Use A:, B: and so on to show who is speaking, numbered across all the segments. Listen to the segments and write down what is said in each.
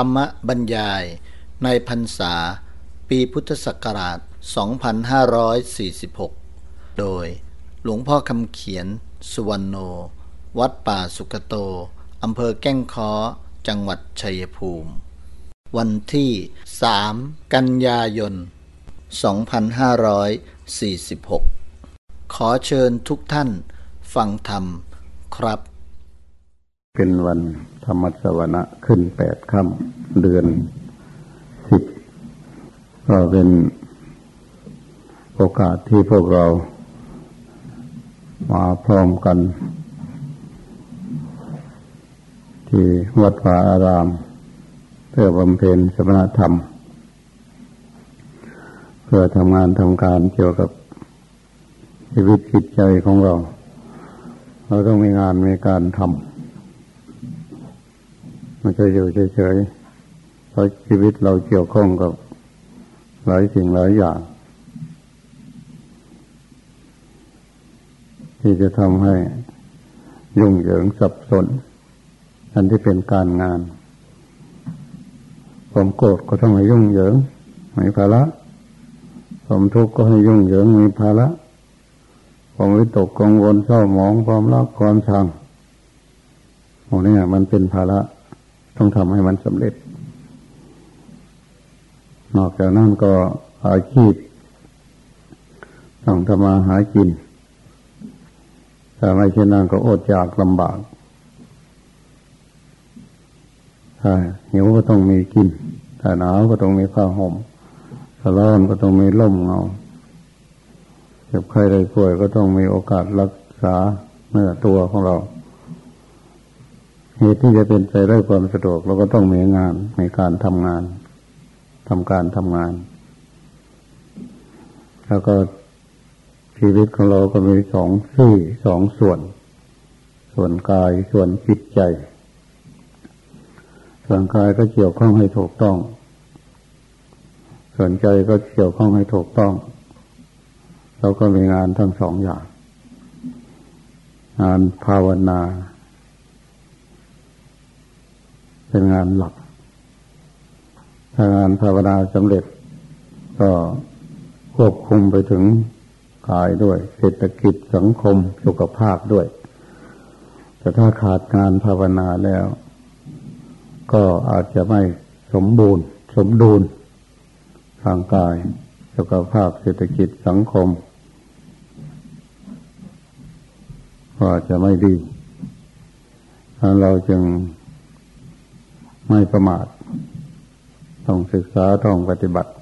A: รรมบรรยายในพรรษา ปีพุทธศักราช 2546 โดยหลวงพ่อคำเขียน สุวรรณโน วัดป่าสุกโต อำเภอแก้งค้อ จังหวัดชัยภูมิ วันที่ 3 กันยายน 2546 ขอเชิญทุกท่านฟังธรรมครับ
B: เป็นวันธรรมสวนะขึ้นแปดค่ำเดือนสิบก็เป็นโอกาสที่พวกเรามาพร้อมกัน ที่วัดวาอาราม เพื่อบำเพ็ญสมณธรรม เพื่อทำงานทำการเกี่ยวกับชีวิตจิตใจของเรา เราต้องมีงานมีการทำ มันจะอยู่เฉยๆเพราะชีวิตเราเกี่ยวข้องกับหลายสิ่งหลายอย่าง ที่จะทำให้ยุ่งเหยิงสับสน อันที่เป็นการงาน ความโกรธก็ต้องให้ยุ่งเหยิงมีภาระความทุกข์ก็ให้ยุ่งเหยิงมีภาระความวิตกกังวลเศร้าหมองความรักความชังโอ้เนี่ยมันเป็นภาระ ต้องทำให้มันสำเร็จ นอกจากนั้นก็อาชีพต้องทำมาหากินถ้าไม่เช่นนั้นก็อดอยากลำบากถ้าหิวก็ต้องมีกิน ถ้าหนาวก็ต้องมีผ้าห่ม ถ้าร้อนก็ต้องมีร่มเงาเจ็บไข้ได้ป่วยก็ต้องมีโอกาสรักษาเนื้อตัวของเรา เหตุที่จะเป็นไปได้ความสะดวกเราก็ต้องมีงานในการทำงาน ทำการทำงาน แล้วก็ชีวิตของเราก็มีสองซี่สองส่วน ส่วนกายส่วนจิตใจ ส่วนกายก็เกี่ยวข้องให้ถูกต้อง ส่วนใจก็เกี่ยวข้องให้ถูกต้อง เราก็มีงานทั้งสองอย่าง งานภาวนา เป็นงานหลัก ถ้างานภาวนาสำเร็จ ก็ควบคุมไปถึงกายด้วย เศรษฐกิจสังคมสุขภาพด้วย แต่ถ้าขาดงานภาวนาแล้ว ก็อาจจะไม่สมบูรณ์ สมดุลทางกาย สุขภาพเศรษฐกิจสังคมก็จะไม่ดีเราจึง ไม่ประมาท ต้องศึกษาต้องปฏิบัติ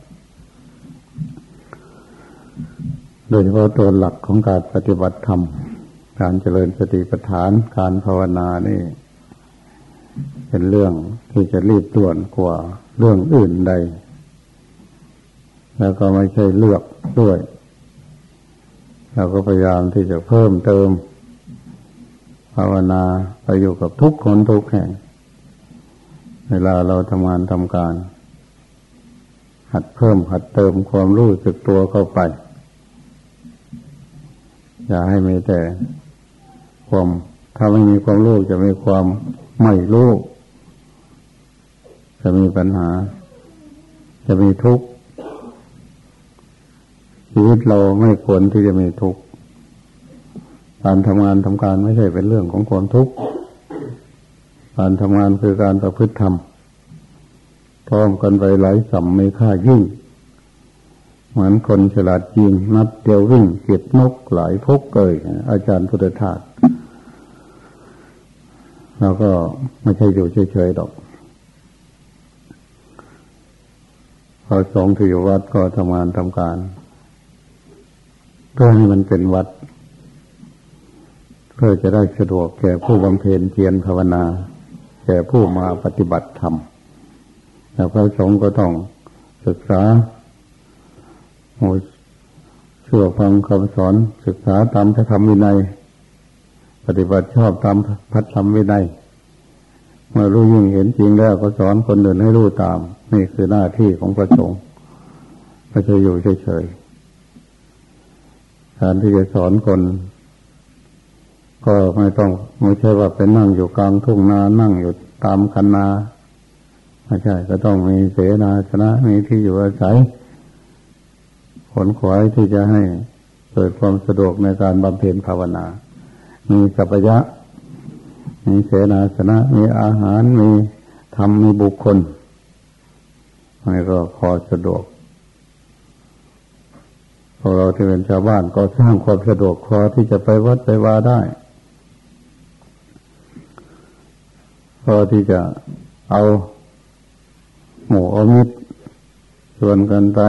B: โดยเฉพาะตัวหลักของการปฏิบัติธรรม การเจริญสติปัฏฐาน การภาวนานี่ เป็นเรื่องที่จะรีบด่วนกว่าเรื่องอื่นใด แล้วก็ไม่ใช่เลือกด้วยเราก็พยายามที่จะเพิ่มเติม ภาวนาไปอยู่กับทุกคนทุกแห่ง เวลาเราทำงานทำการ หัดเพิ่มหัดเติมความรู้สึกตัวเข้าไป อย่าให้มีแต่ความถ้าไม่มีความรู้จะมีความไม่รู้จะมีปัญหา จะมีทุกข์ชีวิตเราไม่ควรที่จะมีทุกข์การทำงานทำการไม่ใช่เป็นเรื่องของความทุกข์ การทำงานคือการประพฤติธรรมพร้อมกันไปหลายสัมไม่ค่ายิ่ง เหมือนคนฉลาดจริงนัดเดียววิ่งเก็บนกหลายพกเกยอาจารย์พุทธทาสเราก็ไม่ใช่อยู่เฉยๆดอกพอสองที่อยู่วัดก็ทำงานทำการเพื่อให้มันเป็นวัด เพื่อจะได้สะดวกแก่ผู้บำเพ็ญเพียรภาวนา ก่ผู้มาปฏิบัติธรรมแล้วพระสงฆ์ก็ต้องศึกษาโอเชื่อฟังคำสอนศึกษาตามพระธรรมวินัย ปฏิบัติชอบตามพระธรรมวินัยเมื่อรู้ยิ่งเห็นจริงแล้วก็สอนคนอื่นให้รู้ตาม นี่คือหน้าที่ของพระสงฆ์ไม่ใช่อยู่เฉยๆการที่จะสอนคน ก็ไม่ต้องไม่ใช่ว่าไปนั่งอยู่กลางทุ่งนานั่งอยู่ตามคันนาไม่ใช่ก็ต้องมีเสนาสนะมีที่อยู่อาศัยผลขวายที่จะให้เกิดความสะดวกในการบำเพ็ญภาวนา มีสัพยะ มีเสนาสนะ มีอาหาร มีธรรม มีบุคคลให้ก็พอสะดวกพวกเราที่เป็นชาวบ้านก็สร้างความสะดวกพอที่จะไปวัดไปวาได้ พ อที่จะเอาหมู่เอามิตรชวนกันไป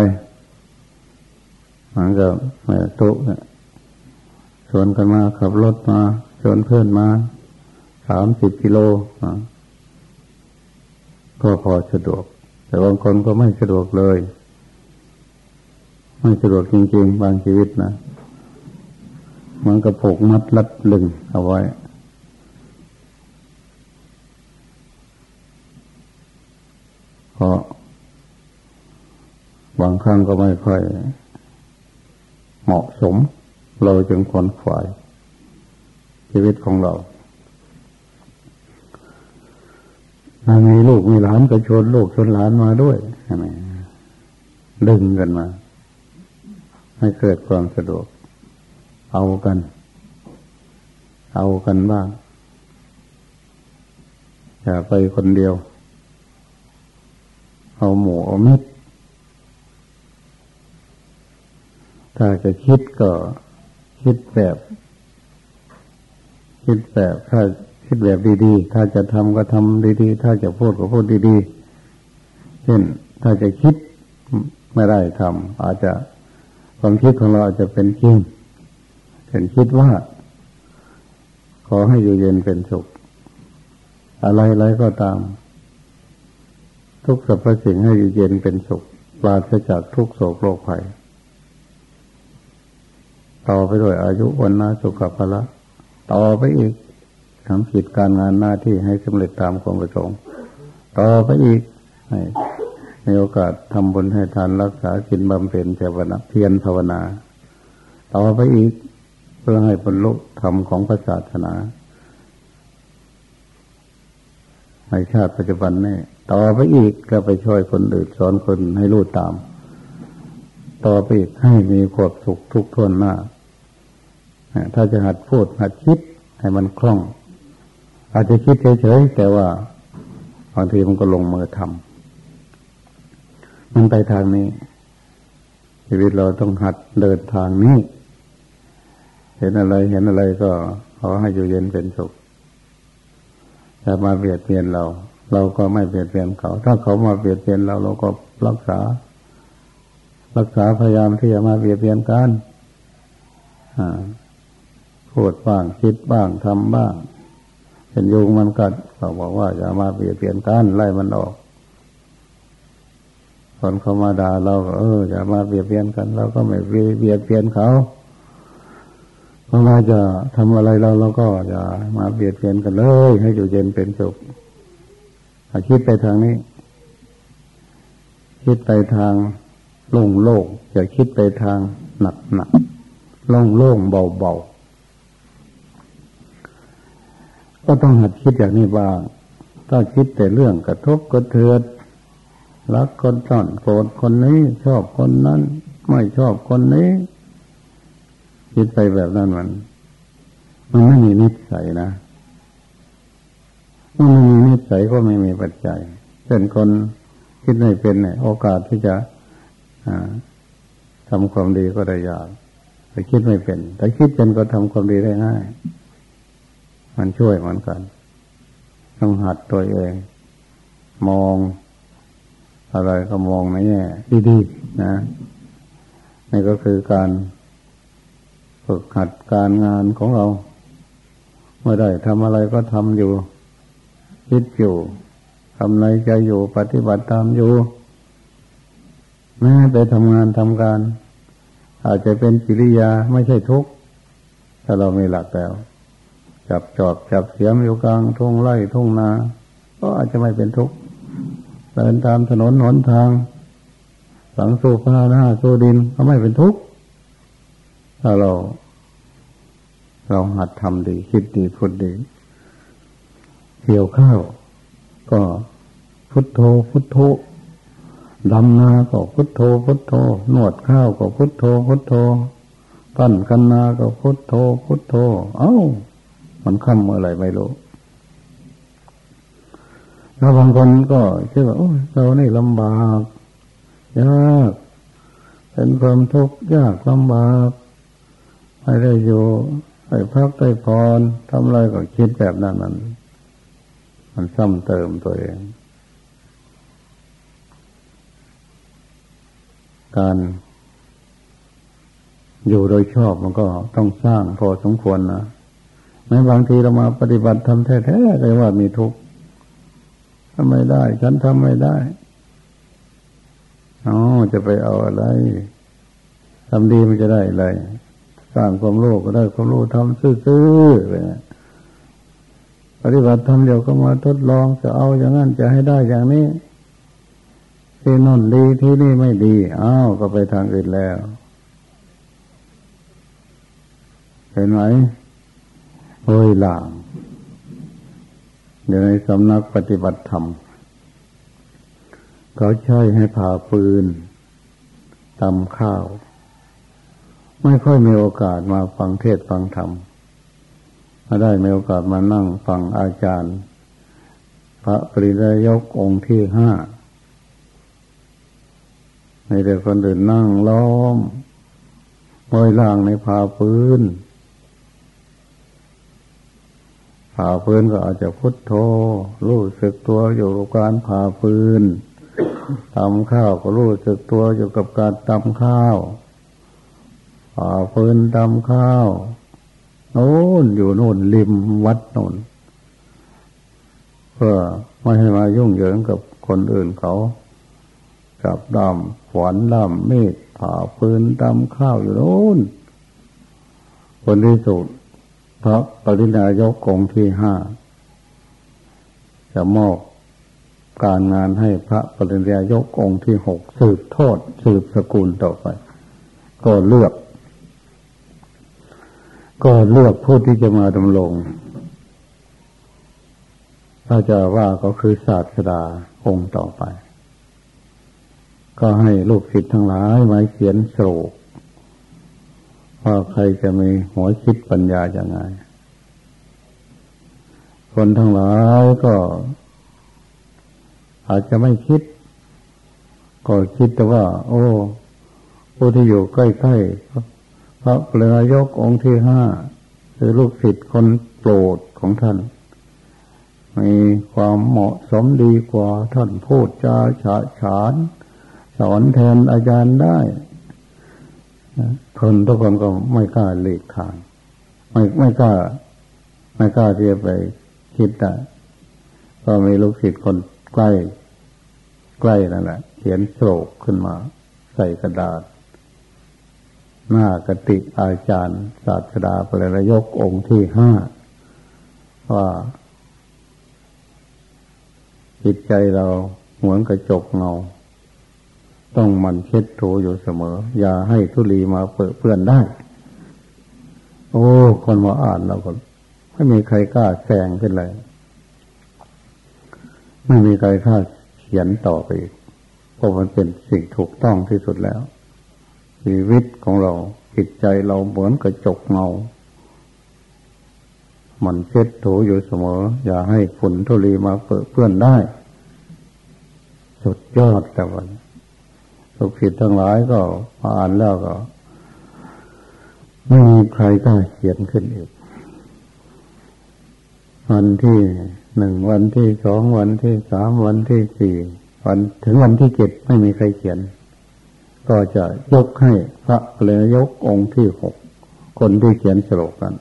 B: มันก็แม่ตุชวนกันมาขับรถมาชวนเพื่อนมาสามสิบกิโลก็พอสะดวก แต่บางคนก็ไม่สะดวกเลย ไม่สะดวกจริง ๆ บางชีวิตนะมันก็ผูกมัดลัดลึงเอาไว้ เพราะ บางครั้งก็ไม่ค่อยเหมาะสม เราจึงคนฝ่าย ชีวิตของเราถ้ามีลูกมีหลานก็ชวนลูกชวนหลานมาด้วยใช่ไหมดึงกันมา ให้เกิดความสะดวก เอากัน เอากันบ้างอย่าไปคนเดียว เอาหมูเอามิตร ถ้าจะคิดก็คิดแบบ คิดแบบถ้าคิดแบบดีๆ ถ้าจะทำก็ทำดีๆ ถ้าจะพูดก็พูดดีๆ เช่นถ้าจะคิดไม่ได้ทำอาจจะความคิดของเราอาจจะเป็นจริงเห็นคิดว่า ขอให้อยู่เย็นเป็นสุข อะไรๆก็ตาม ทุกสรรพสิ่งให้อยู่เย็นเป็นสุขปราศจากทุกโศกโรคภัยต่อไปด้วยอายุวันนาสุขภาละต่อไปอีกทำกิจการงานหน้าที่ให้สำเร็จตามความประสงค์ต่อไปอีกให้มีโอกาสทำบุญให้ทานรักษากินบำเพ็ญภาวนาเพียรภาวนา ต่อไปอีกเพื่อให้บรรลุธรรมของพระศาสนา ในชาติปัจจุบันนี่ต่อไปอีกก็ไปช่วยคนอื่นสอนคนให้รู้ตาม ต่อไปอีกให้มีความสุขทุกท่วนหน้า ถ้าจะหัดพูดหัดคิดให้มันคล่อง อาจจะคิดเฉยๆแต่ว่าบางทีมันก็ลงมือทำมันไปทางนี้ ชีวิตเราต้องหัดเดินทางนี้ เห็นอะไรเห็นอะไรก็ขอให้อยู่เย็นเป็นสุข ถ้ามาเบียดเบียนเรา เราก็ไม่เบียดเบียนเขา ถ้าเขามาเบียดเบียนเราเราก็รักษา รักษาพยายามที่จะมาเบียดเบียนกันอ่าพูดบ้างคิดบ้างทำบ้างเห็นยุงมันกัดเขาบอกว่าอย่ามาเปลี่ยนเปลี่ยนกันไล่มันออกคนเขามาด่าเราเอออย่ามาเบียดเบียนกัน เราก็ไม่เบียดเบียนเขา เพราะว่าจะทำอะไรเราเราก็อย่ามาเบียดเบียนกันเลย ให้อยู่เย็นเป็นสุขคิดไปทางนี้ คิดไปทางโล่งโล่งอย่าคิดไปทางหนักหนักโล่งโล่งเบาเบาก็ต้องหัดคิดอย่างนี้บ้างถ้าคิดแต่เรื่องกระทบกระเทือนรักคนน่อนโกรธคนนี้ ชอบคนนั้น ไม่ชอบคนนี้ คิดไปแบบนั้นมัน มันไม่มีนิสัยนะมันไม่มีนิสัยก็ไม่มีปัจจัยเช่นคนคิดไม่เป็นเนี่ยโอกาสที่จะทำความดีก็ได้ยากแต่คิดไม่เป็น แต่คิดเป็นก็ทำความดีได้ง่าย มันช่วยเหมือนกัน ต้องหัดตัวเอง มอง อะไรก็มองในแง่ดีๆนะนี่ก็คือการ ฝึกหัดการงานของเรา เมื่อได้ทำอะไรก็ทำอยู่ คิดอยู่ทำอะไรใจอยู่ปฏิบัติตามอยู่แม้ไปทำงานทำการ อาจจะเป็นกิริยาไม่ใช่ทุกข์ถ้าเรามีหลักแล้ว จับจอบจับเสียมอยู่กลางทุ่งไร่ทุ่งนา ก็อาจจะไม่เป็นทุกข์เดินตามถนนหนทาง สังสูฟ้าหน้าสูดินก็ไม่เป็นทุกข์ ถ้าเรา เราหัดทำดี คิดดีพูดดีเกี่ยวข้าว ก็พุทโธพุทโธดำนาก็พุทโธพุทโธนวดข้าวก็พุทโธพุทโธปั้นกันนาก็พุทโธพุทโธ เอ้า มันคำอะไรไม่รู้แล้วบางคนก็คิดว่าโอ้เรานี่ลำบาก ยาก เป็นความทุกข์ยากลำบาก ไม่ได้อยู่ไปพักได้พรทำอะไรก็คิดแบบนั้นมันมันซ้ำเติมตัวเอง การอยู่โดยชอบมันก็ต้องสร้างพอสมควรนะในบางทีเรามาปฏิบัติทำแท้ๆเลยว่ามีทุกข์ทำไม่ได้ ฉันทำไม่ได้อ๋อจะไปเอาอะไรทำดีมันจะได้อะไร ร้างความโลภก็ได้ความโลภทำซื่อๆไปปฏิบัติทำเดียวก็มาทดลองจะเอาอย่างนั้นจะให้ได้อย่างนี้ ที่นั่นดีที่นี่ไม่ดีอ้าวก็ไปทางอื่นแล้วเห็นไหมเฮ้ยหลางอยู่ในสำนักปฏิบัติธรรมเขาใช้ให้ผ่าปืนตำข้าว ไม่ค่อยมีโอกาสมาฟังเทศฟังธรรมมาได้มีโอกาสมานั่งฟังอาจารย์ พระปริยกองค์ที่ห้าในเด็กคนอื่นนั่งล้อมมอยล่างในผาปืนผ่าปืนก็อาจจะพุทโธรู้สึกตัวอยู่กับการผ่าปืนตำข้าวก็รู้สึกตัวอยู่กับการตำข้าว ผ่าปืนตำข้าวโน่นอยู่โน่นริมวัดโน่นเพื่อไม่ให้มายุ่งเหยิงกับคนอื่นเขาจับดำขวานดำมีดผ่าปืนตำข้าวอยู่โน่นคนที่สุดพระปรินายกองที่ห้าจะมอบการงานให้พระปริยายกองค์ที่หกสืบทอดสืบสกุลต่อไป ก็เลือก ก็เลือกผู้ที่จะมาดำรงถ้าจะว่าก็คือศาสดาองค์ต่อไป ก็ให้ลูกศิษย์ทั้งหลายไมาเขียนโศกว่าใครจะมีหัวคิดปัญญาอย่างไง คนทั้งหลายก็ อาจจะไม่คิด ก็คิดแต่ว่า โอ้ผู้ที่อยู่ใกล้ๆ พระเปลือยกองค์ที่ห้าคือลูกศิษย์คนโปรดของท่าน มีความเหมาะสมดีกว่าท่านพูดจาฉาฉาน สอนแทนอาจารย์ได้คนทุกคนก็ไม่กล้าหลีกทาง ไม่ไม่กล้า ไม่กล้าที่จะไปคิดได้ก็มีลูกศิษย์คนใกล้ ใกล้นั่นแหละเขียนโศกขึ้นมา ใส่กระดาษ หน้ากติอาจารย์ศาสดาปรยกองค์ที่ห้าว่าจิตใจเราเหมือนกระจกเงา ต้องมันเช็ดถูอยู่เสมอ อย่าให้ทุลีมาเปื้อนได้ โอ้ คนมาอ่านเราก็ไม่มีใครกล้าแซงขึ้นเลย ไม่มีใครกล้าเขียนต่อไปอีกเพราะมันเป็นสิ่งถูกต้องที่สุดแล้ว ชีวิตของเราจิตใจเราเหมือนกระจกเงา มันเช็ดถูอยู่เสมอ อย่าให้ฝุ่นทุลีมาเปื้อเพื่อนได้ สุดยอดแต่วันสุขผิดทั้งหลายก็อ่านแล้วก็ ไม่มีใครกล้าเขียนขึ้นอีก วันที่หนึ่งวันที่สองวันที่สามวันที่สี่วันถึงวันที่เจ็ดไม่มีใครเขียน ก็จะยกให้พระเลยยกองค์ที่หกคนที่เขียนสโลกัน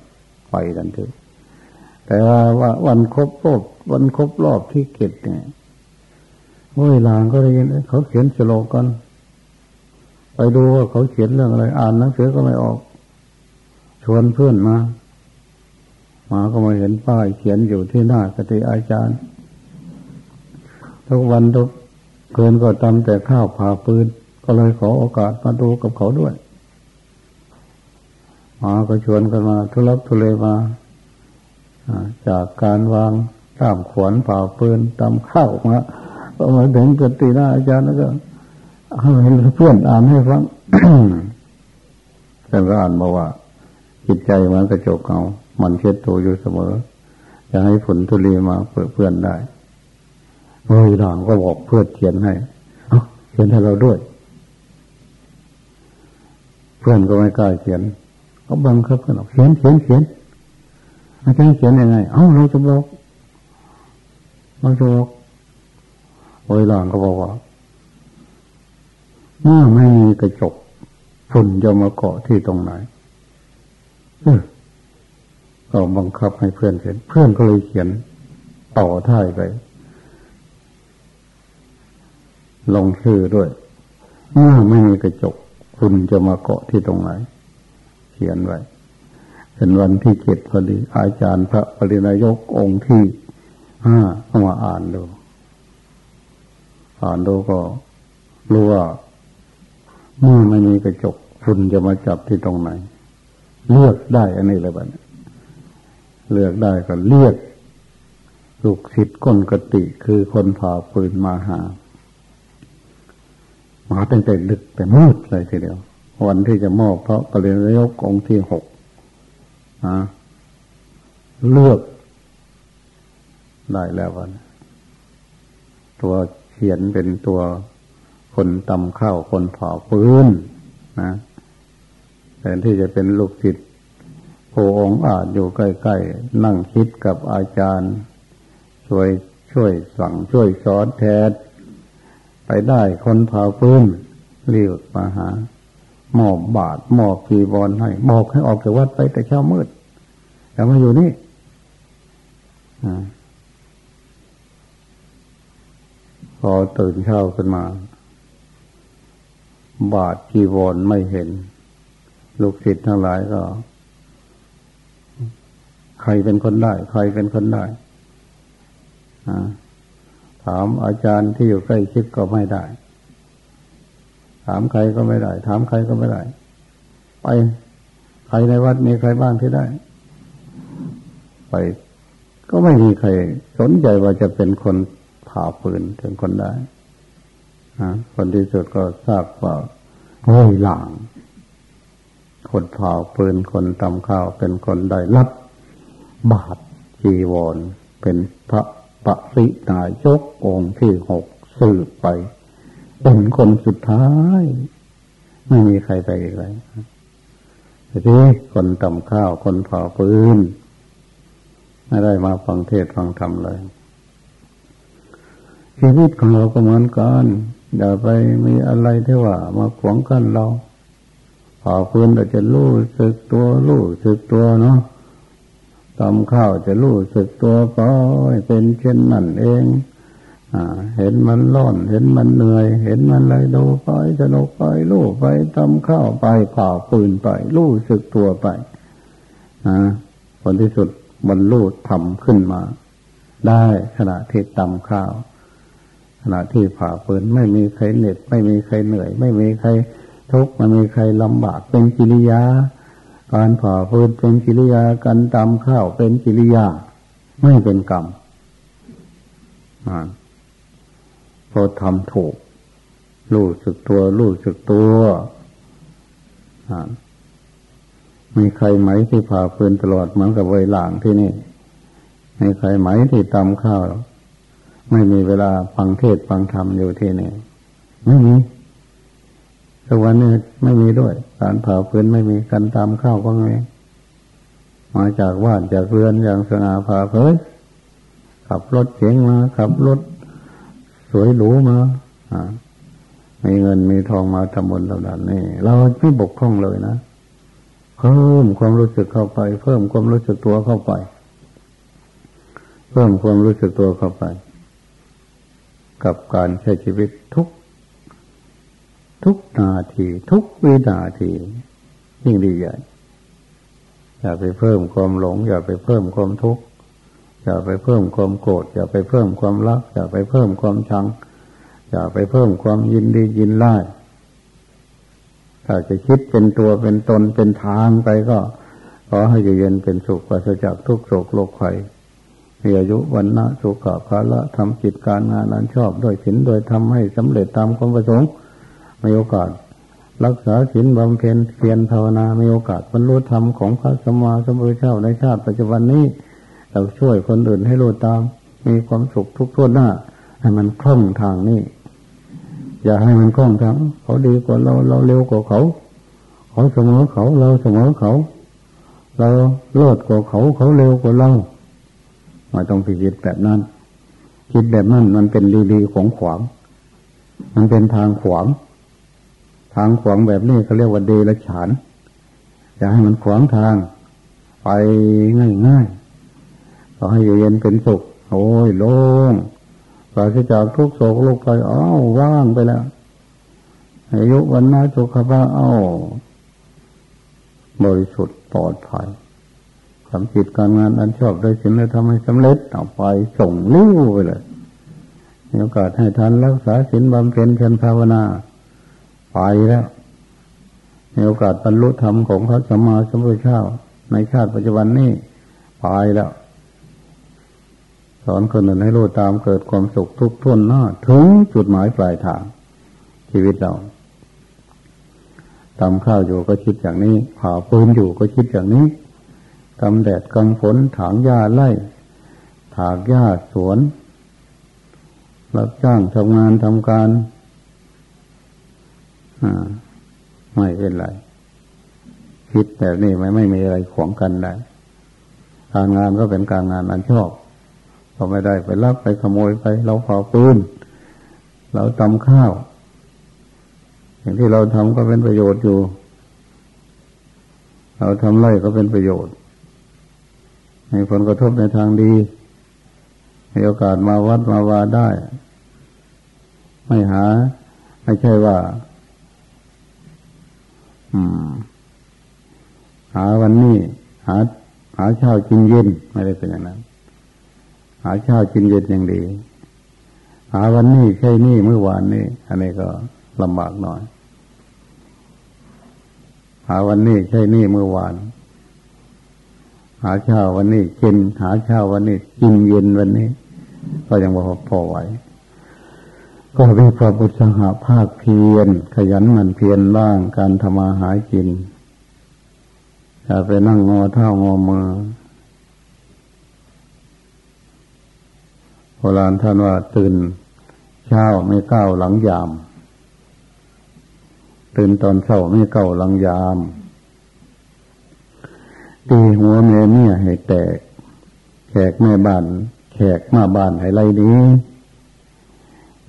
B: ไปทันทีแต่ว่าวันครบรอบวันครบรอบที่เจ็ดเนี่ยโอ้ยลางก็ได้ยินเขาเขียนสโลกัน ไปดูว่าเขาเขียนเรื่องอะไร อ่านหนังสือก็ไม่ออก ชวนเพื่อนมา มาก็มาเห็นป้ายเขียนอยู่ที่หน้ากติอาจารย์ ทุกวันทุกเกินก็ทำแต่ข้าวผ่าปืน ก็เลยขอโอกาสมาดูกับเขาด้วยมาก็ชวนกันมา ทุลักทุเลมาจากการวางตามขวนผ่าปืนตามข้าวมาพอมาถึงกติหน้าอาจารย์แล้วก็เอาให้เพื่อนอ่านให้ฟังเพื่อนก็อ่านมาว่า จิตใจมันกระจกเขามันเช็ดตัวอยู่เสมอจะให้ฝนทุลีมาเพื่อนได้เฮ้ยด่างก็บอกเพื่อนเขียนให้เอาเขียนให้เราด้วย เพื่อนก็ไม่กล้าเขียนเขาบังคับเพื่อนเขียนเขียนเขียนอาจารย์เขียนยังไง เอ้าเราจะบอกเราจะบอกโอยหลังก็บอกว่าเมื่อไม่มีกระจกฝุ่นจะมาเกาะที่ตรงไหนก็บังคับให้เพื่อนเขียน เพื่อนก็เลยเขียนต่อท้ายไป ลงชื่อด้วย เมื่อไม่มีกระจก ฝุ่นจะมาเกาะที่ตรงไหน เขียนไว้เป็นวันที่เจ็ดพอดี อาจารย์พระปรินายกองค์ที่ห้าเอามาอ่านดู อ่านดูก็รู้ว่าเมื่อไม่มีกระจกฝุ่นจะมาจับที่ตรงไหน เลือกได้อันนี้เลยบ้านเลือกได้ก็เรียกลูกศิษย์ก้นกติคือคนผ่าปืนมาหา มาตั้งแต่ดึกแต่มืดเลยทีเดียว วันที่จะมอบเพราะปรินายกองที่หกนะเลือกได้แล้ววันตัวเขียนเป็นตัวคนตำข้าวคนเผาปืนนะแต่ที่จะเป็นลูกศิษย์โพองอาจอยู่ใกล้ๆ นั่งคิดกับอาจารย์ ช่วยช่วยสั่งช่วยสอนแทน ไปได้คนเผาปืนเรียกมาหา หมอบบาทหมอบพีบอลให้บอกให้ออกจากวัดไปแต่เช้ามืดแต่มาอยู่นี่พอตื่นเช้าขึ้นมา บาทจีวรไม่เห็น ลูกศิษย์ทั้งหลายก็ ใครเป็นคนได้ ใครเป็นคนได้ ถามอาจารย์ที่อยู่ใกล้ชิดก็ไม่ได้ ถามใครก็ไม่ได้ ถามใครก็ไม่ได้ ไปใครในวัดมีใครบ้างที่ได้ ไป ก็ไม่มีใคร สนใจว่าจะเป็นคนผ่าปืนถึงคนได้คนที่สุดก็ทราบว่าโอ้ยหลาง คนผ่าปืนคนตำข้าวเป็นคนได้รับ บาทจีวรเป็นพระ ปรินายกองค์ที่หกสืบไปเป็นคนสุดท้าย ไม่มีใครไปอีกเลยทีนี้คนตำข้าวคนผ่าปืนไม่ได้มาฟังเทศฟังธรรมเลย ชีวิตของเราก็เหมือนกันอย่าไปมีอะไรที่ว่า มาขวางกันเราพอพื้นเราจะรู้สึกตัวรู้สึกตัวเนาะ ตำข้าวจะรู้สึกตัวก็เป็นเช่นนั่นเองอเห็นมันร้อน เห็นมันเหนื่อย เห็นมันอะไรดูไปสนุกไปรู้ไปตำข้าวไปผ่าปืนไปรู้สึกตัวไปอ่าผลที่สุดบรรลุทำขึ้นมา ได้ขณะที่ตำข้าว ขณะที่ผ่าปืนไม่มีใครเหน็ด ไม่มีใครเหนื่อย ไม่มีใครทุกข์ไม่มีใครลำบากเป็นกิริยา การผ่าปืนเป็นกิริยาการตำข้าวเป็นกิริยา ไม่เป็นกรรมพอทำถูก รู้สึกตัวรู้สึกตัวมีใครไหมที่ผ่าปืนตลอดเหมือนกับเวลางที่นี่มีใครไหมที่ตำข้าวไม่มีเวลาฟังเทศฟังธรรมอยู่ที่นี่ไม่มี ทุกวันนี้ไม่มีด้วย การเผาพื้นไม่มีการตามข้าวก็ไม่มาจากว่านจากเรือนอย่างสง่าผ่าเผยขับรถเก๋งมาขับรถสวยหรูมาอ่ามีเงินมีทองมาทำบุญเราดันนี่ เราไม่บกพร่องเลยนะเพิ่มความรู้สึกเข้าไป เพิ่มความรู้สึกตัวเข้าไป เพิ่มความรู้สึกตัวเข้าไป กับการใช้ชีวิตทุก ทุกนาทีทุกวินาทียิ่งดีใหญ่อย่าไปเพิ่มความหลง อย่าไปเพิ่มความทุกข์อย่าไปเพิ่มความโกรธอย่าไปเพิ่มความรัก อย่าไปเพิ่มความชัง อย่าไปเพิ่มความยินดียินไล่ถ้าจะคิดเป็นตัวเป็นตนเป็นทางไปก็ขอให้อยู่เย็นเป็นสุขปราศจากทุกโศกโรคภัยมีอายุวันนะสุขภาละทำกิจการงานนั้นชอบ โดยศีลโดยทำให้สำเร็จตามความประสงค์ มีโอกาส รักษาศีลบำเพ็ญเพียรภาวนา มีโอกาสบรรลุธรรมของพระสมมาสมพุทธเจ้าในชาติปัจจุบันนี้ เราช่วยคนอื่นให้รู้ตาม มีความสุขทุกทั่วหน้า ให้มันคล่องทางนี้ อย่าให้มันคล่องทางเขาดีกว่าเราเราเร็วกว่าเขา เขาเสมอเขาเราเสมอเขา เราโลดกว่าเขาเขาเร็วกว่าเราไม่ต้องไปคิดแบบนั้น คิดแบบนั้นมันเป็นดีๆของขวาง มันเป็นทางขวาง ทางขวางแบบนี้เขาเรียกว่าเดรัจฉาน อย่าให้มันขวางทาง ไปง่ายๆก็ให้เย็นเป็นสุข โอ้ยโล่งปราศจากทุกโศกโลกไปอ้าวว่างไปแล้วอายุวันนาสุขภาพอ้าวบริสุทธิ์ปลอดภัยทำกิจการงานอันชอบโดยสิ่งที่ทำให้สำเร็จเอาไปส่งลิ้วไปเลยมีโอกาสให้ทานรักษาศีลบำเพ็ญเพียรภาวนา ไปแล้วมีโอกาสบรรลุธรรมของพระสัมมาสัมพุทธเจ้าในชาติปัจจุบันนี้ไปแล้ว สอนคนอื่นให้รู้ตามเกิดความสุขทุกทุนหน้าถึงจุดหมายปลายทาง ชีวิตเราทำข้าวอยู่ก็คิดอย่างนี้ผ่าปืนอยู่ก็คิดอย่างนี้กำแดดกำฝนถางหญ้าไล่ถากหญ้าสวน รับจ้างทำงานทำการ ไม่เป็นไร คิดแบบนี้ไม่ไม่มีอะไรขวางกันได้ การงานก็เป็นการงานอันชอบเราไม่ได้ไปลักไปขโมยไป เราเผาปืนเราทำข้าว อย่างที่เราทำก็เป็นประโยชน์อยู่ เราทำไรก็เป็นประโยชน์มีผลกระทบในทางดีมีโอกาสมาวัดมาวาได้ ไม่หา ไม่ใช่ว่า หาวันนี้หา หาเช้ากินเย็นไม่ได้เป็นอย่างนั้น หาเช้ากินเย็นอย่างดี หาวันนี้ใช่นี่เมื่อวานนี้อันนี้ก็ลำบากหน่อย หาวันนี้ใช่นี่เมื่อวาน หาเช้าวันนี้กิน หาเช้าวันนี้กินเย็นวันนี้ ก็ยังพอพอไหว ก็มีความอุตสาหะภาคเพียร ขยันหมั่นเพียรล่างการทำมาหากินอย่าไปนั่งงอเท้างอมือโบราณท่านว่าตื่นเช้าไม่ก้าวหลังยาม ตื่นตอนเช้าไม่ก้าวหลังยามตีหัวแม่เนี่ยให้แตก แขกแม่บ้าน แขกมาบ้านให้ไรนี้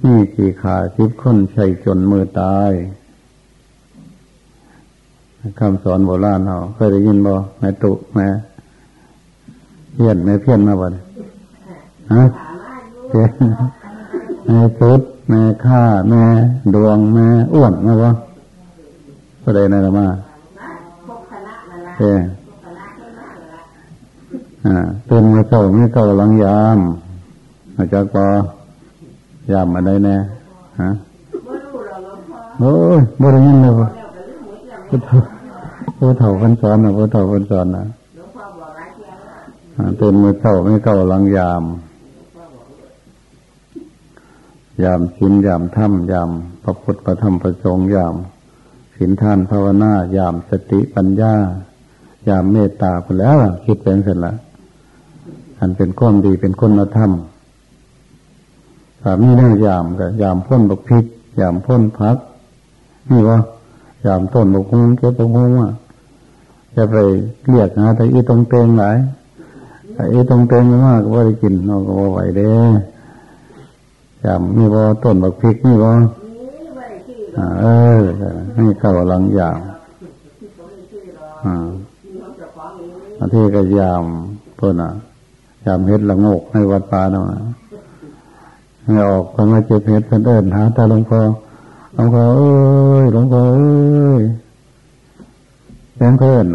B: นี่ขี่ขาชิบค้นใช้จนมือตายคำสอนโบราณเขาเคยได้ยินบ่แม่ตุแม่เพี้ยนแม่เพี้ยนมาบ่ฮะเพี้ยแม่สุดแม่ข้าแม่ดวงแม่อ้วนมาบ่ก็ได้นั่นมาเออเป็นมาเศร้าไม่เก่าหลังยามอาจารย์ก็ ยามอะไรแน่ฮะโอ้ยบริยินเลยพุทธพุทธเถาพันสอนนะพุทธเถาพันสอนนะเป็นมือเศร้าไม่เก่าหลังยาม ยามชินยามถ้ำยามพระพุทธพระธรรมพระสงฆ์ยามสินทานภาวนายามสติปัญญายามเมตตาไปแล้วคิดเป็นเสร็จแล้วอันเป็นความดีเป็นคุณธรรม ถามีเรื่งยามกับยามพ่นบกพิษยามพ่นพัก นี่ว่ายามต้นบกฮงเก็บบกฮงอะจะไปเรียกหาแต่อีตรงเตงหลายแต่อีตรงเตงมากก็ว่าได้กินเราก็ว่าไหวเด้ยามนี่ว่าต้นบกพริกนี่ว่าเออนี่เข้าหลังยามอ่าทิตย์ก็ยามเพื่อนอะจำเห็ดละโงกในวัดป่าเนาะ ไม่ออกคนมาเจ็บเห็ดเพื่อนเดินหาตาหลวงพ่อหลวงพ่อเอ้ยหลวงพ่อเอ้ยแสงเพื่อน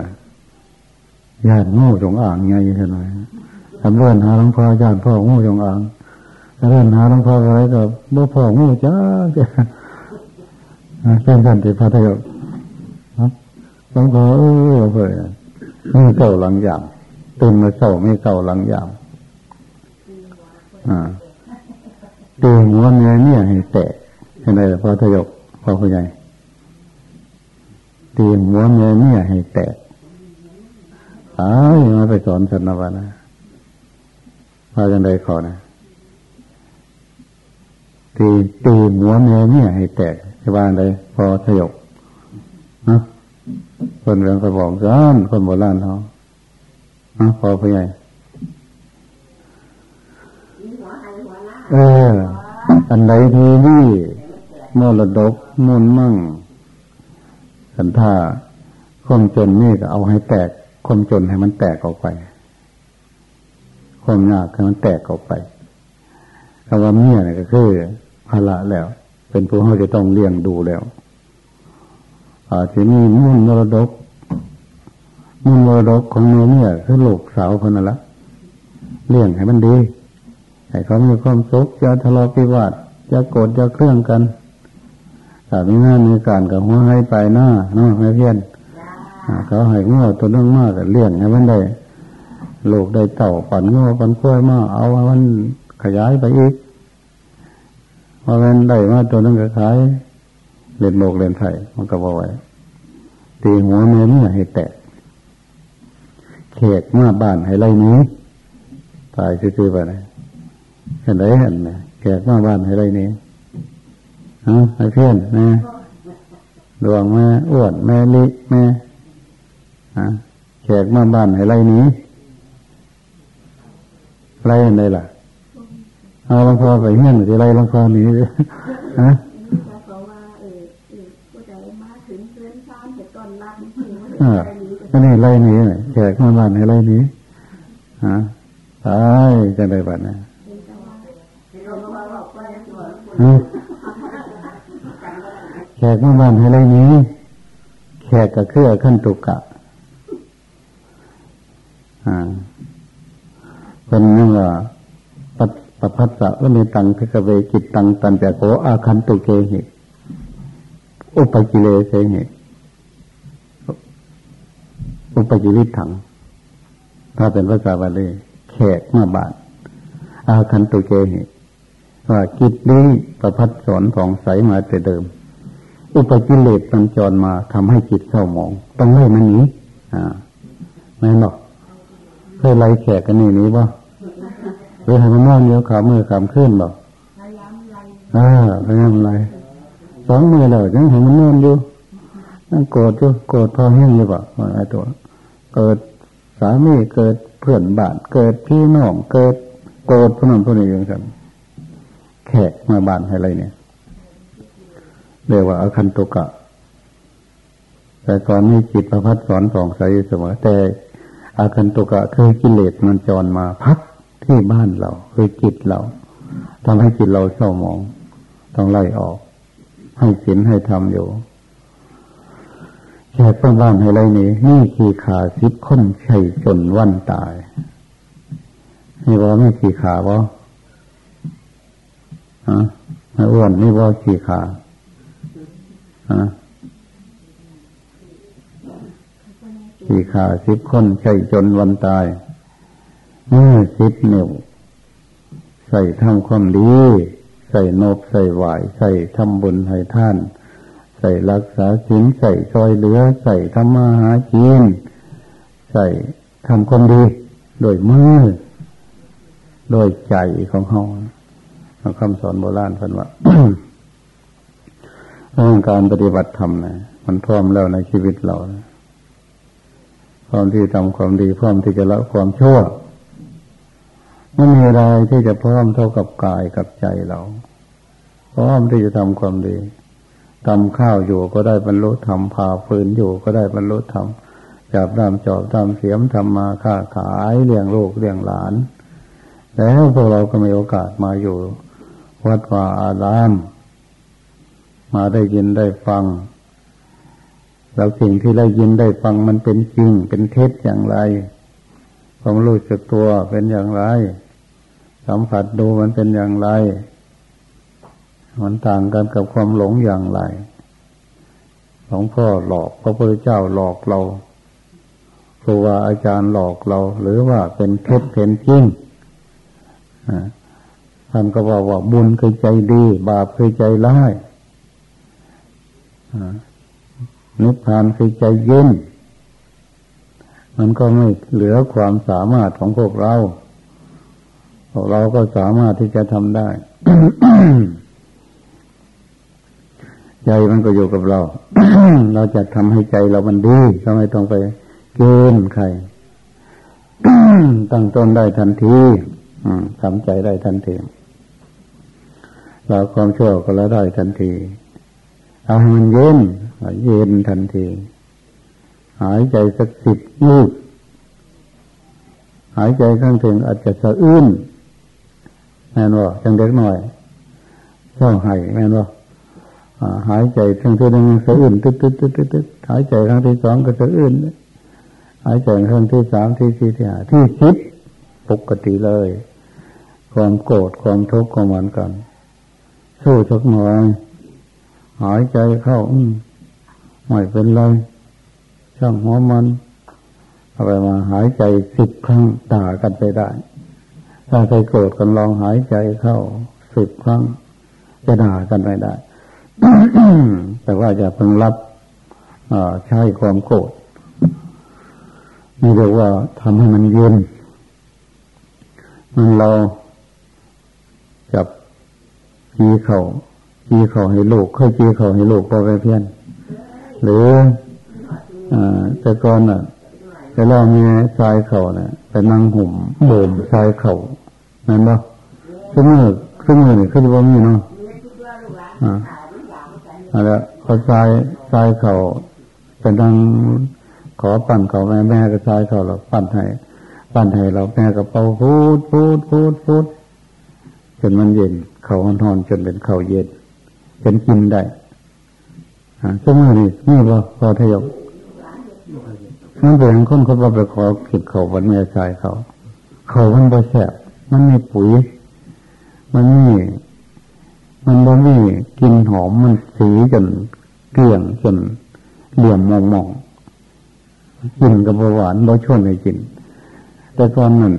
B: ญาติงูจงอ่างไงเท่าไหร่ทำเรื่องหาหลวงพ่อญาติพ่องูจงอ่างเรื่องหาหลวงพ่ออะไรก็บ่พ่องูจ้าจ้าเช่นกันที่พระเทวหลวงพ่อเอ้ยเพื่อนนี่เก่าหลังอย่างตื่นมาเศร้าไม่เก่าหลังยามอ่า ตีหัวเมียเนี่ยให้แตกเห็นไหมพอทยกพอผู้ใหญ่ตีหัวเมียเนี่ยให้แตกอ้าวมาไปสอนสันนวานะพากันใดขอนะตีตีหัวเมียเนี่ยให้แตกจะว่าใดพอทยกนะคนเรื่องกระบอกซ้อนคนโบราณเขานะพอผู้ใหญ่ เออ อันใดทีนี่มรดกมุนมั่งสันท่าความจนนี่ก็เอาให้แตกความจนให้มันแตกออกไป ความยากให้มันแตกออกไปคำว่าเมียเนี่ยก็คือภาระแล้ว เป็นผู้เขาจะต้องเลี้ยงดูแล้วอาทีนี้มุ่นมรดกมุ่นมรดกของเมียเนี่ยคือลูกสาวคนนั้นละเลี้ยงให้มันดี ให้เขามีความสุขจะทะเลาะวิวาทจะโกรธจะเครื่องกันแต่มีหน้ามีการกับหัวให้ไปหน้าเนาะไม่เพี้ยนเขาให้ง้อตัวนึงมากเลี้ยงให้มันได้ลูกได้เต่าปั่นง้อปั่นกล้วยมากเอามันขยายไปอีกพอมันได้มาตัวนึงก็ขายเล่นโลกเล่นไทยมันก็บอกไว้ตีหัวเมียเนี่ยให้แตกเขกมาบ้านให้ไรนี้ตายซื่อๆไปเลย เห็นไหมเห็นไหมแขกมาบ้านให้ไรนี้ฮะไอ้เพื่อนแม่ดวงแม่อ้วนแม่ลิแม่ฮะแขกมาบ้านให้ไรนี้ไรอะไรล่ะ เอาลังคอไปเฮี้ยนจะไรลังคอนี้ฮะอ่าก็นี่ไรนี้แขกมาบ้านให้ไรนี้ฮะตายจะได้บัดนะ แขกมาบ้านให้ไรนี้ แขกก็คือขั้นตุกกะอ่าเป็นนั่นว่าปัปพัสสะก็มีตังพิกเวจิตตังตันแต่โกอาคันตุเกหิอุปกิเลเสหิอุปกิริถัง ถ้าเป็นภาษาบาลีแขกมาบาทอาคันตุเกหิ ว่ากิจนี้ประพัดสอนผ่องใสมาแต่เดิม อุปกิเลสมันจรมาทำให้จิตเศร้าหมอง ต้องไล่มันหนีอ่าไม่หรอกเคยไล่แขกกันนี่นี้บ่หรือให้มันนอนเดียวขามือขามขึ้นบ่อ่าพยายามไล่สองมือเลยยังให้มันนอนอยู่นั่งโกรธอยู่โกรธพอแห้งอยู่บ่ไอตัว เกิดสามีเกิดเพื่อนบ้านเกิดพี่น้องเกิดโกรธพนันพนี้อย่างนั้น ขกมาบ้านให้ไรเนี่ยเรียกว่าอาคันตุกะ แต่ก่อนนี้จิตประพัดสอนสองใสอยู่เสมอแต่อาคันตุกะคือกิเลสมันจรมาพักที่บ้านเรา คือจิตเราทำให้จิตเราเศร้าหมอง ต้องไล่ออก ให้ศีลให้ทำอยู่แขกบ้านให้ไรนี่นี่ขี่ขาสิบคนใช่จนวันตายนี่ว่าไม่ขี่ขาบ่ ฮะไม่อ้วนนี่ว่าขี่ขาฮะขี่ขาสิบคนใช่จนวันตายเมื่อสิบนิ้วใส่ทำความดี ใส่นบใส่ไหวใส่ทำบุญให้ท่าน ใส่รักษาศีลใส่ซอยเหลือ ใส่ทำมาหาจีนใส่ทำความดี โดยมือ โดยใจของเขา คำสอนโบราณพันว่าเรื่องการปฏิบัติธรรมนะมันพร้อมแล้วในชีวิตเราพร้อมที่ทำความดีพร้อมที่จะละความชั่วไม่มีอะไรที่จะพร้อมเท่ากับกายกับใจเรา พร้อมที่จะทำความดีทำข้าวอยู่ก็ได้บรรลุธรรมผ่าฟืนอยู่ก็ได้บรรลุธรรมจับดามจอบดามเสียมทำมาค้าขายเลี้ยงลูกเลี้ยงหลาน แล้วพวกเราก็มีโอกาสมาอยู่ วัดว่าอาราม มาได้ยินได้ฟัง แล้วสิ่งที่ได้ยินได้ฟังมันเป็นจริง เป็นเท็จอย่างไรความรู้สึกตัวเป็นอย่างไร สัมผัสดูมันเป็นอย่างไร มันต่างกันกับความหลงอย่างไรหลวงพ่อหลอกพระพุทธเจ้าหลอกเราครูบาอาจารย์หลอกเรา หรือว่าเป็นเท็จเป็นจริงอ่า ท่านก็บอกว่าบุญคือใจดี บาปคือใจร้ายนิพพานคือใจเย็น มันก็ไม่เหลือความสามารถของพวกเรา พวกเราก็สามารถที่จะทำได้ ใจมันก็อยู่กับเรา เราจะทำให้ใจเรามันดีเราไม่ต้องไปเกณฑ์ใคร ตั้งต้นได้ทันทีทำใจได้ทันที เราความชั่วก็ล้วได้ทันทีเอาให้มันเย็นเย็นทันที หายใจสักสิบยืดหายใจข้างถึงอาจจะสะอื้นแม่นว่าจังเด็กหน่อยเศร้าหายแม่นว่าหายใจครั้งที่หนึ่งสะอื้นตึ๊ดตึ๊ดตึ๊ดตึ๊ดตึ๊ดหายใจครั้งที่สองก็สะอื้นหายใจครั้งที่สามที่สี่ที่ห้าที่สิบปกติเลย ความโกรธความทุกข์ก็เหมือนกัน สู้สักหน่อย หายใจเข้าอืมไม่เป็นไร ช่างหัวมันเอาไปมาหายใจสิบครั้งด่ากันไปได้ ถ้าใครโกรธกันลองหายใจเข้าสิบครั้ง จะด่ากันไม่ได้ แต่ว่าจะเพิ่งรับใช้ความโกรธนี่เรียกว่าทำให้มันเย็นมันเราจับ จีเข่าจีเข่าให้ลูกค่อยจีเข่าให้ลูกพอไปเพี้ยน หรือแต่ก่อนอะเวลามีทรายเข่าเนี่ยไปนั่งหุ่มโบ่มทรายเข่านั่นเนาะซึ่งเมื่อซึ่งเมื่อนี่คือว่ามีเนาะอ่าแล้วเขาทรายทรายเข่าไปนั่งขอปั่นเขาแม่แม่ก็ทรายเข่าเราปั่นให้ปั่นให้เราแม่ก็เป่าพูดพูดพูดพูด นมันเย็น เขาหอนจนเป็นเขาเย็นเป็นกินได้อ่าซึ่งเมื่อนี่นี่ว่าพอทยกมันเป็นคนเขาไปขอขิดเขาวันเมียชายเขา เขามันบ่แสบมันมีปุ๋ย มันมีมันบ่มีกินหอมมันสีจนเกลี่ยงจนเหลี่ยมมองมองกินกับหวานบ่ชวนให้กิน แต่ตอนนั้น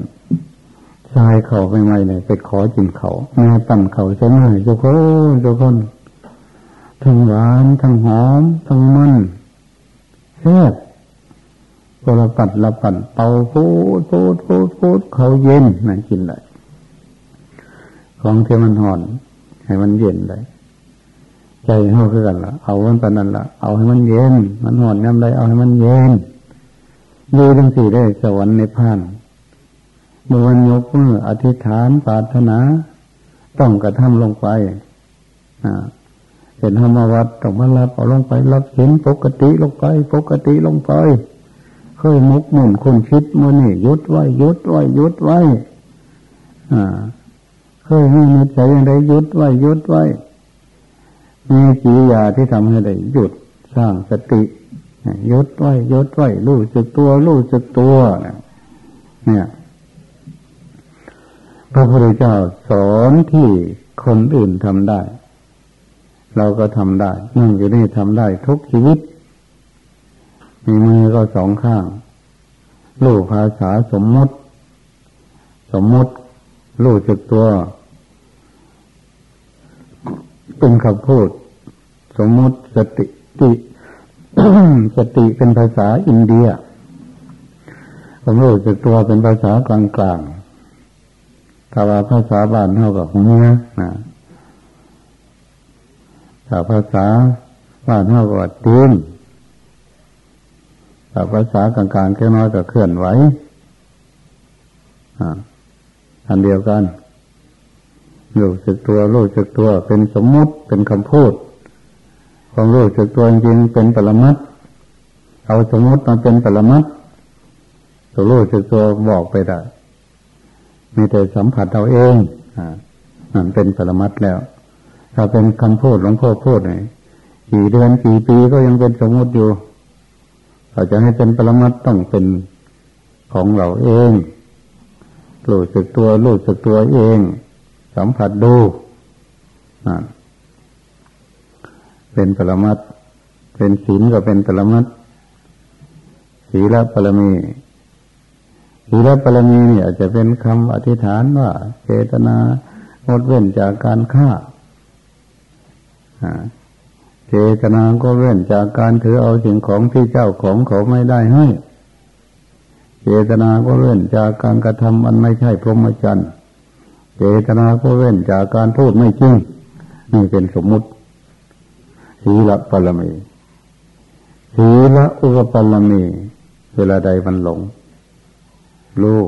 B: ชายเขาไปไม่เลยไปขอกินเขาแม่ตั้งเขาใช่ไหมทุกคนทุกคนทั้งหวานทั้งหอมทั้งมันแซ่บก็ละปัดละปัดเป่าพูดพูดพูดพูดเขาเย็นนั่นกินเลยของที่มันห่อน ให้มันเย็นเลยใจเขาคือกันละเอาวันตอนนั้นละเอาให้มันเย็น มันห่อนน้ำไรเอาให้มันเย็นดูทั้งสี่ได้สวรรค์ในพาน เมื่อวันยกมืออธิษฐานปรารถนา ต้องกระทำลงไปเห็นธรรมวัดต้องมารับเอาลงไป รับเห็นปกติลงไป ปกติลงไป เคยมุกมุนคนคิดมือนี่ยุดไว้ยุดไว้ยุดไว้เคยมีนิสัยอย่างไรยุดไว้ยุดไว้มีกิริยาที่ทำให้ได้หยุดสร้างสติยุดไว้ยุดไว้รู้สึกตัวรู้สึกตัวเนี่ย พระพุทธเจ้าสอนที่คนอื่นทำได้ เราก็ทำได้ นั่งอยู่นี่ทำได้ทุกชีวิต มีมือก็สองข้าง รู้ภาษาสมมติ สมมติ รู้จักตัวเป็นคำพูด สมมติสติติสติเป็นภาษาอินเดียผมรู้จักตัวเป็นภาษากลางกลาง ถ้าว่าภาษาบ้านเท่ากับหัวนะถ้าภาษาบ้านเท่ากับตีนถ้าภาษากลางๆแค่น้อยก็เคลื่อนไหวอันเดียวกันรู้สึกตัวรู้สึกตัวเป็นสมมุติเป็นคำพูดความรู้สึกตัวจริงเป็นปรมัตเอาสมมติมาเป็นปรมัตตัวรู้สึกตัวบอกไปได้ มีแต่สัมผัสเราเองอ่ามันเป็นปรมัตแล้ว ถ้าเป็นคำพูดหลวงพ่อพูดไงกี่เดือนกี่ปีก็ยังเป็นสมมติอยู่เราจะให้เป็นปรมัตต้องเป็นของเราเองรู้สึกตัวรู้สึกตัวเอง สัมผัสดูเป็นปรมัตเป็นศีลก็เป็นปรมัตศีลปรมี ศีลปรมีเนี่ยอาจจะเป็นคำอธิษฐานว่าเจตนางดเว้นจากการฆ่าเจตนาก็เว้นจากการถือเอาสิ่งของที่เจ้าของเขาไม่ได้ให้เจตนาก็เว้นจากการกระทำอันไม่ใช่พรหมจรรย์เจตนาก็เว้นจากการพูดไม่จริงนี่เป็นสมมุติศีลปรมีศีละอุปปรมี เวลาใดมันหลง รู้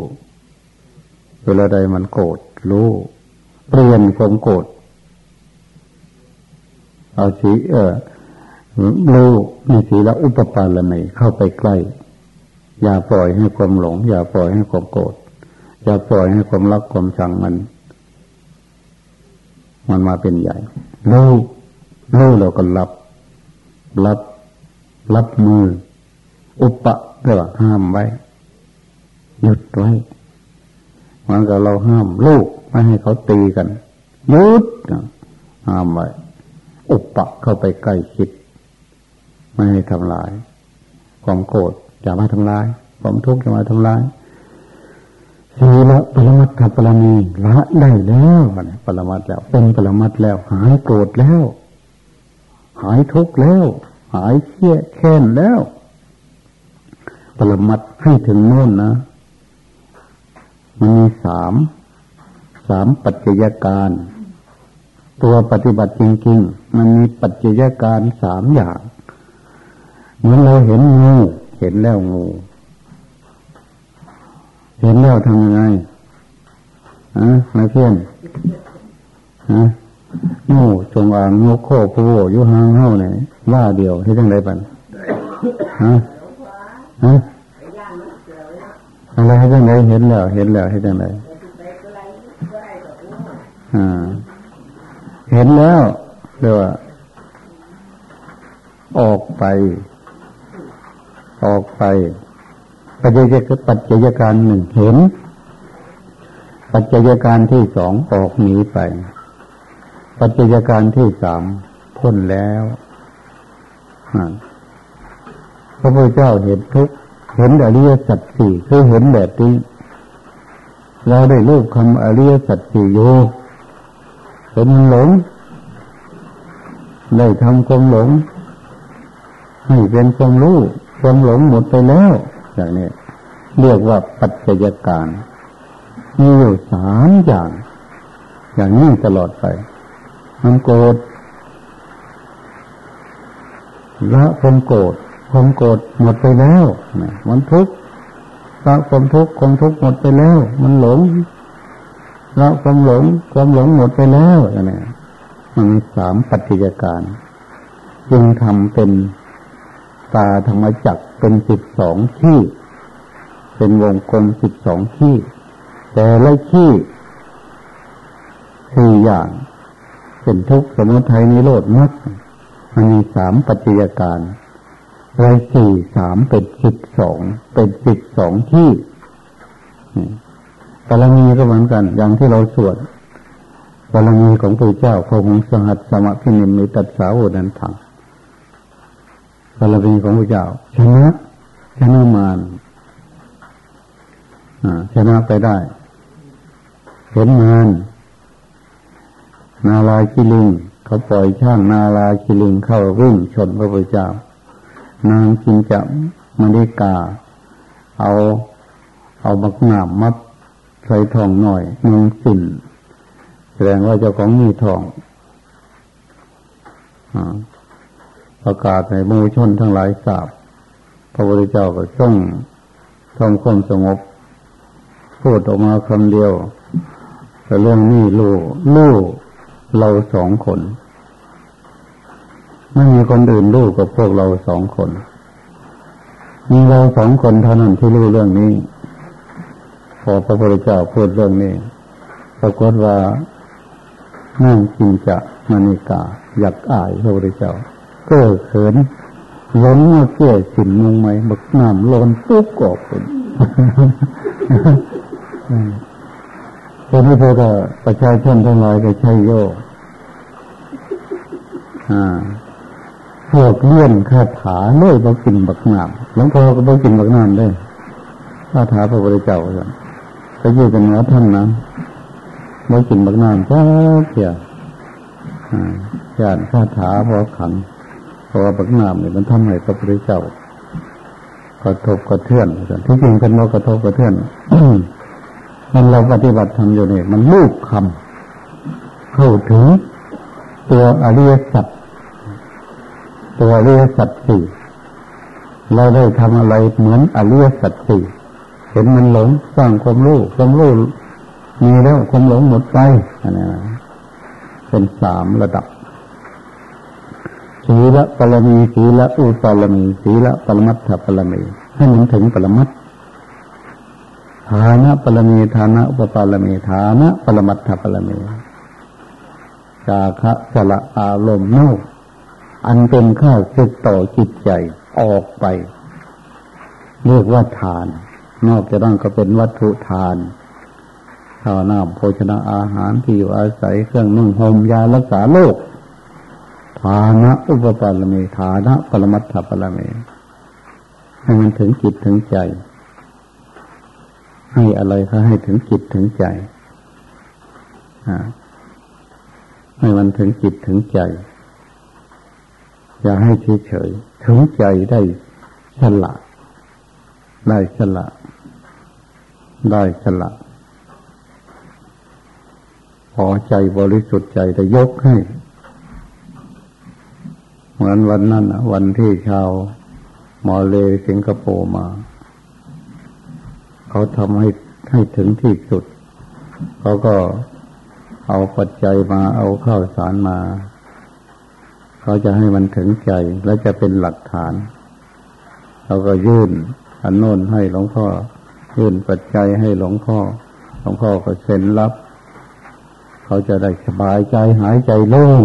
B: เวลาใดมันโกรธรู้เปลี่ยนความโกรธเอาสีเออรู้มีสีละอุปปาละไมเข้าไปใกล้ อย่าปล่อยให้ความหลง อย่าปล่อยให้ความโกรธอย่าปล่อยให้ความรักความชังมัน มันมาเป็นใหญ่รู้รู้เราก็รับ รับ รับมือ อุปะเรียกว่าห้ามไว้ หยุดไว้เหมือนกับเราห้ามลูกไม่ให้เขาตีกันหยุดห้ามไว้อุปปะเข้าไปใกล้ชิด ไม่ให้ทำลาย ความโกรธอย่ามาทำลาย ความทุกข์อย่ามาทำลายสีละปรมัตถปรมีละได้แล้วมันปรมัตแล้ว เป็นปรมัตแล้ว หายโกรธแล้ว หายทุกข์แล้ว หายเครียดแค้นแล้ว ปรมัตให้ถึงโน่นนะ มันมีสาม สามปัจจัยการ ตัวปฏิบัติจริงๆ มันมีปัจจัยการสามอย่าง เหมือนเราเห็นงูเห็นแล้วงู เห็นแล้วทำยังไงฮะนายเพื่อนฮะงูจงอางงูโคผูอยู่ห่างเท่าไหนว่าเดียวที่ตั้งไรปันฮะฮะ อะไรให้ตั้งไรเห็นแล้ว เห็นแล้วให้ตั้งไรอ่าเห็นแล้วเรียกว่า ออกไป ออกไป ปัจจัยปัจจัยการหนึ่งเห็น ปัจจัยการที่สองออกหนีไป ปัจจัยการที่สามพ้นแล้วพระพุทธเจ้าเห็นทุก เห็นอริยสัจสี่คือเห็นแบบนี้ เราได้รูปคำอริยสัจสี่อยู่เป็นหลงได้ทำความหลง ให้เป็นความรู้ความหลงหมดไปแล้วอย่างนี้เรียกว่าปัจจัยการมีอยู่สามอย่าง อย่างนี้ตลอดไปมันโกรธละความโกรธ ความโกรธหมดไปแล้วมันทุกข์ละความทุกข์ความทุกข์หมดไปแล้ว มันหลงละความหลง ความหลงหมดไปแล้วอย่างนี้มันสามปัจจการจึงทำเป็นตาธรรมจักเป็นสิบสองที่ เป็นวงกลมสิบสองที่ แต่ละที่สี่อย่างเป็นทุกข์สมุทัยนิโรธมรรคมันมีสามปัจจการ ไรสี่สามเป็นสิบสองเป็นสิบสองที่บารมีก็เหมือนกัน อย่างที่เราสวดบารมีของพระเจ้าพระองค์สหัสสมพินิมิตัสสาวนันทังบารมีของพระเจ้าชนะชนะมารชนะไปได้ เห็นมารนาลาคิลิงเขาปล่อยช่างนาลาคิลิงเข้าวิ่งชนพระพุทธเจ้า นางจินจะมณิกา เอาเอาบักหนามมัดใส่ทองหน่อยมึงสินแสดงว่าเจ้าของมีทองอประกาศในมูชนทั้งหลายทราบพระพุทธเจ้าก็ต้องทำความสงบ พูดออกมาคำเดียวแต่เรื่องนี้ลูกลูกเราสองคน ไม่มีคนอื่นลูกกับพวกเราสองคน มีเราสองคนเท่านั้นที่รู้เรื่องนี้ พอพระพุทธเจ้าพูดเรื่องนี้ปรากฏว่านั่งจริงจะมณิกา อยากอายพระพุทธเจ้าก็เขินล้นมาเกี่ยสินมุงไหมบักน้ำล้นตุ๊กออกเป็นคนนี้พอจะประชาชนทั้งหลายก็ใช่โยอ่า พวกเลื่อนคาถาเล่ยมากินบักน้ำหลวงพ่อก็มากินบักน้ำได้คาถาพระพุทธเจ้าใช่ก็อยู่กันเนือท่านนะไม่กินบักน้ำจ้าเพียญาติคาถาพอขันเพราะว่าบักน้ำเนี่ยมันทำให้พระพุทธเจ้ากระทบกระเทือนที่จริงเป็นว่ากระทบกระเทือนมันเราปฏิบัติทำอยู่เนี่ยมันลูกคำเข้าถึงตัวอริยสัจ ตัวอริยสัจสี่เราได้ทำอะไรเหมือนอริยสัจสี่เห็นมันหลงสร้างความรู้ความรู้มีแล้วความหลงหมดไปอันนี้เป็นสามระดับศีละปรมีศีละอุตรมีศีละปรมัตถปรมีให้มันถึงปรมัตฐานะปรมีฐานะอุปปารมีฐานะปรมัตถปรมีจาคะสละอารมณ์โน อันเป็นข้าศึกต่อจิตใจออกไป เรียกว่าทาน นอกจากนั้นก็เป็นวัตถุทานข้าวน้ำโภชนาอาหารที่อยู่อาศัยเครื่องนุ่งห่มยารักษาโรคฐานะอุปปารมีฐานะปรมัตถปรมีให้มันถึงจิตถึงใจ ให้อะไรก็ให้ถึงจิตถึงใจให้มันถึงจิตถึงใจ อย่าให้เฉยๆถึงใจได้ฉละได้ฉละ ได้ฉละพอใจบริสุทธิ์ใจแต่ยกให้ เหมือนวันนั้นวันที่ชาวมอเลสิงคโปร์มา เขาทำให้ให้ถึงที่สุด เขาก็เอาปัจจัยมาเอาข้าวสารมา เขาจะให้มันถึงใจแล้วจะเป็นหลักฐานเขาก็ยื่นอันโน้นให้หลวงพ่อ ยื่นปัจจัยให้หลวงพ่อ หลวงพ่อก็เซ็นรับ เขาจะได้สบายใจหายใจโล่ง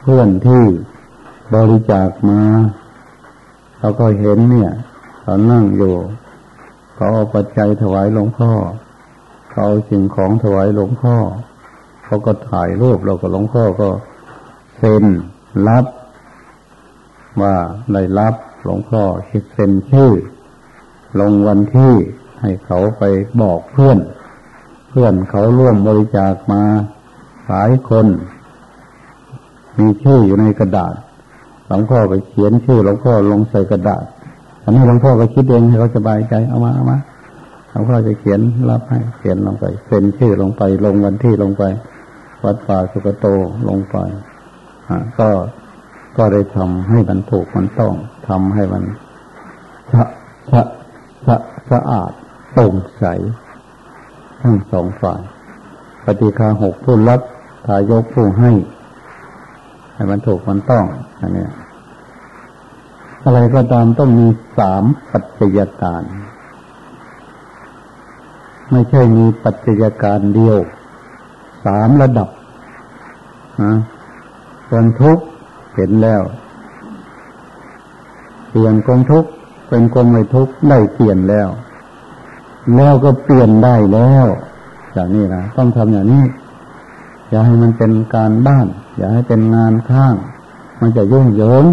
B: เพื่อนที่บริจาคมาเขาก็เห็นเนี่ยเขานั่งอยู่เขาเอาปัจจัยถวายหลวงพ่อ เขาเอาสิ่งของถวายหลวงพ่อ เขาก็ถ่ายรูปเราก็หลวงพ่อก็เซ็น รับว่าได้รับหลวงพ่อเซ็นชื่อ ลงวันที่ให้เขาไปบอกเพื่อน เพื่อนเขาร่วมบริจาคมาหลายคน มีชื่ออยู่ในกระดาษ หลวงพ่อไปเขียนชื่อหลวงพ่อลงใส่กระดาษ อันนี้หลวงพ่อก็คิดเองให้เขาสบายใจเอามาเอามาหลวงพ่อจะเขียนรับให้เขียนลงไปเซ็นชื่อลงไปลงวันที่ลงไป วัดป่าสุกโตลงไป ก็ก็ได้ทำให้มันถูกมันต้องทำให้มันสะสะสะสะอาดโปร่งใสทั้งสองฝ่าย ปฏิคาหกผู้รับทายกผู้ให้ ให้มันถูกมันต้องอันนี้อะไรก็ตามต้องมีสามปัจจัยการ ไม่ใช่มีปัจจัยการเดียว สามระดับนะ ความทุกข์เห็นแล้วเปลี่ยนความทุกข์เป็นความไม่ทุกข์ได้เปลี่ยนแล้ว แล้วก็เปลี่ยนได้แล้วอย่างนี้นะต้องทำอย่างนี้ อย่าให้มันเป็นการบ้าน อย่าให้เป็นงานข้าง มันจะยุ่งเหยิง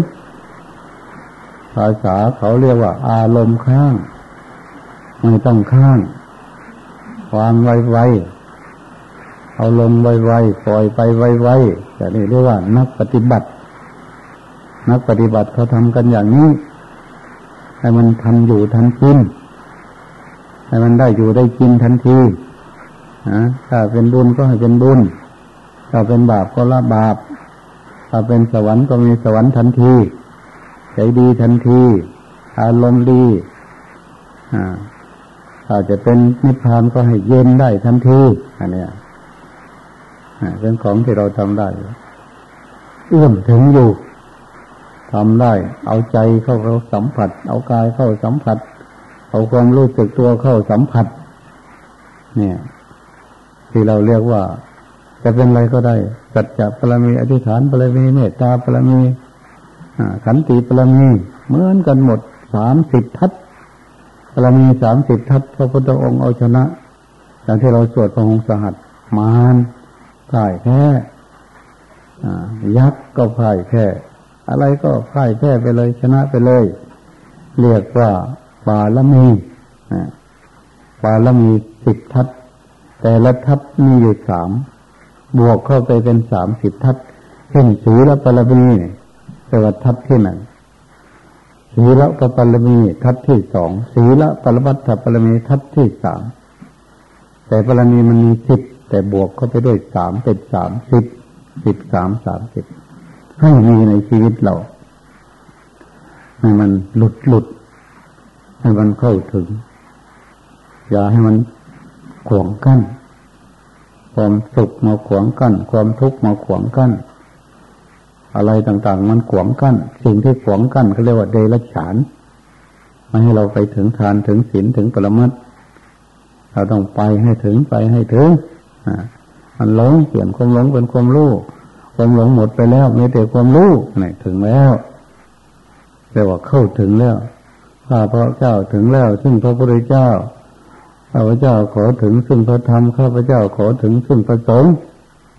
B: ภาษาเขาเรียกว่า อารมณ์ข้าง ไม่ต้องข้างวางไวไว เอาลงไวไวปล่อยไปไวไวแต่นี่เรียกว่านักปฏิบัติ นักปฏิบัติเขาทำกันอย่างนี้ ให้มันทันอยู่ทันกินให้มันได้อยู่ได้กินทันทีนะถ้าเป็นบุญก็ให้เป็นบุญ ถ้าเป็นบาปก็ละบาป ถ้าเป็นสวรรค์ก็มีสวรรค์ทันที ใจดีทันที อารมณ์ดีถ้าจะเป็นนิพพานก็ให้เย็นได้ทันทีอันนี้ เป็นของที่เราทำได้เอื้อมถึงอยู่ทำได้ เอาใจเข้าเราสัมผัส เอากายเข้าสัมผัส เอาความรู้สึกตัวเข้าสัมผัส เนี่ย ที่เราเรียกว่า จะเป็นอะไรก็ได้ สัจจะปรมีอธิษฐานปรมีเมตตาปรมีขันติปรมีเหมือนกันหมดสามสิบทัศปรมีสามสิบทัศพระพุทธองค์เอาชนะอย่างที่เราสวดพระองค์สหัสมาร พ่ายแพ้ยักษ์ก็พ่ายแพ้อะไรก็พ่ายแพ้ไปเลยชนะไปเลย เรียกว่าบาลมีบาลมีสิบทัศแต่ละทัศมีอยู่สามบวกเข้าไปเป็นสามสิบทัศเช่นสีละปรมีเนี่ยแปลว่าทัศที่หนึ่งสีละปปรมีทัศที่สองสีละปรมัตถปรมีทัศที่สามแต่ปรมีมันมีสิบ แต่บวกเข้าไปด้วยสามเป็นสามสิบสิบสามสามสิบให้มีในชีวิตเรา ให้มันหลุดหลุด ให้มันเข้าถึง อย่าให้มันขวงกั้น ความสุขมาขวงกั้น ความทุกข์มาขวงกั้น อะไรต่างๆ มันขวงกั้น สิ่งที่ขวงกั้นเขาเรียกว่าเดรัจฉานไม่ให้เราไปถึงทานถึงศีลถึงปรมัตเราต้องไปให้ถึงไปให้ถึง มันหลงเปลี่ยนความหลงเป็นความรู้ความหลงหมดไปแล้วไม่แต่ความรู้นี่ถึงแล้วเรียกว่าเข้าถึงแล้วข้าพระเจ้าถึงแล้ว ซึ่งพระพุทธเจ้าข้าพระเจ้าขอถึงซึ่งพระธรรมข้าพระเจ้าขอถึงซึ่งพระสงฆ์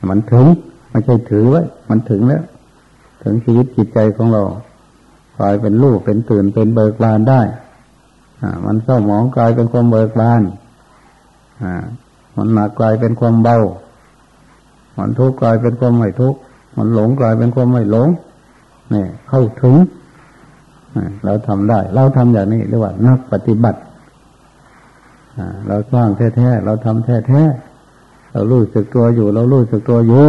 B: มันถึงไม่ใช่ถือไว้ มันถึงแล้ว ถึงชีวิตจิตใจของเรากลายเป็นลูกเป็นตื่นเป็นเบิกบานได้ อ่า มันเศร้าหมองกลายเป็นความเบิกบาน อ่า มันหนักกลายเป็นความเบา มันทุกข์กลายเป็นความไม่ทุกข์มันหลงกลายเป็นความไม่หลงนี่เข้าถึงเราทำได้ เราทำอย่างนี้เรียกว่านักปฏิบัติเราสร้างแท้ๆเราทำแท้ๆเรารู้สึกตัวอยู่ เรารู้สึกตัวอยู่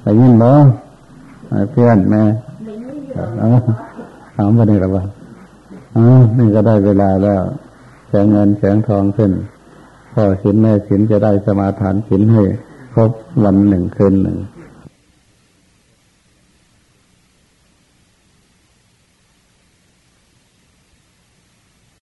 B: แต่ยินบ่เพื่อนแม่ถามไปนี่หรือเปล่านี่ก็ได้เวลาแล้วแสงเงินแสงทองขึ้น พอสินแม่สินจะได้สมาทานสินให้ครบวันหนึ่งคืนหนึ่ง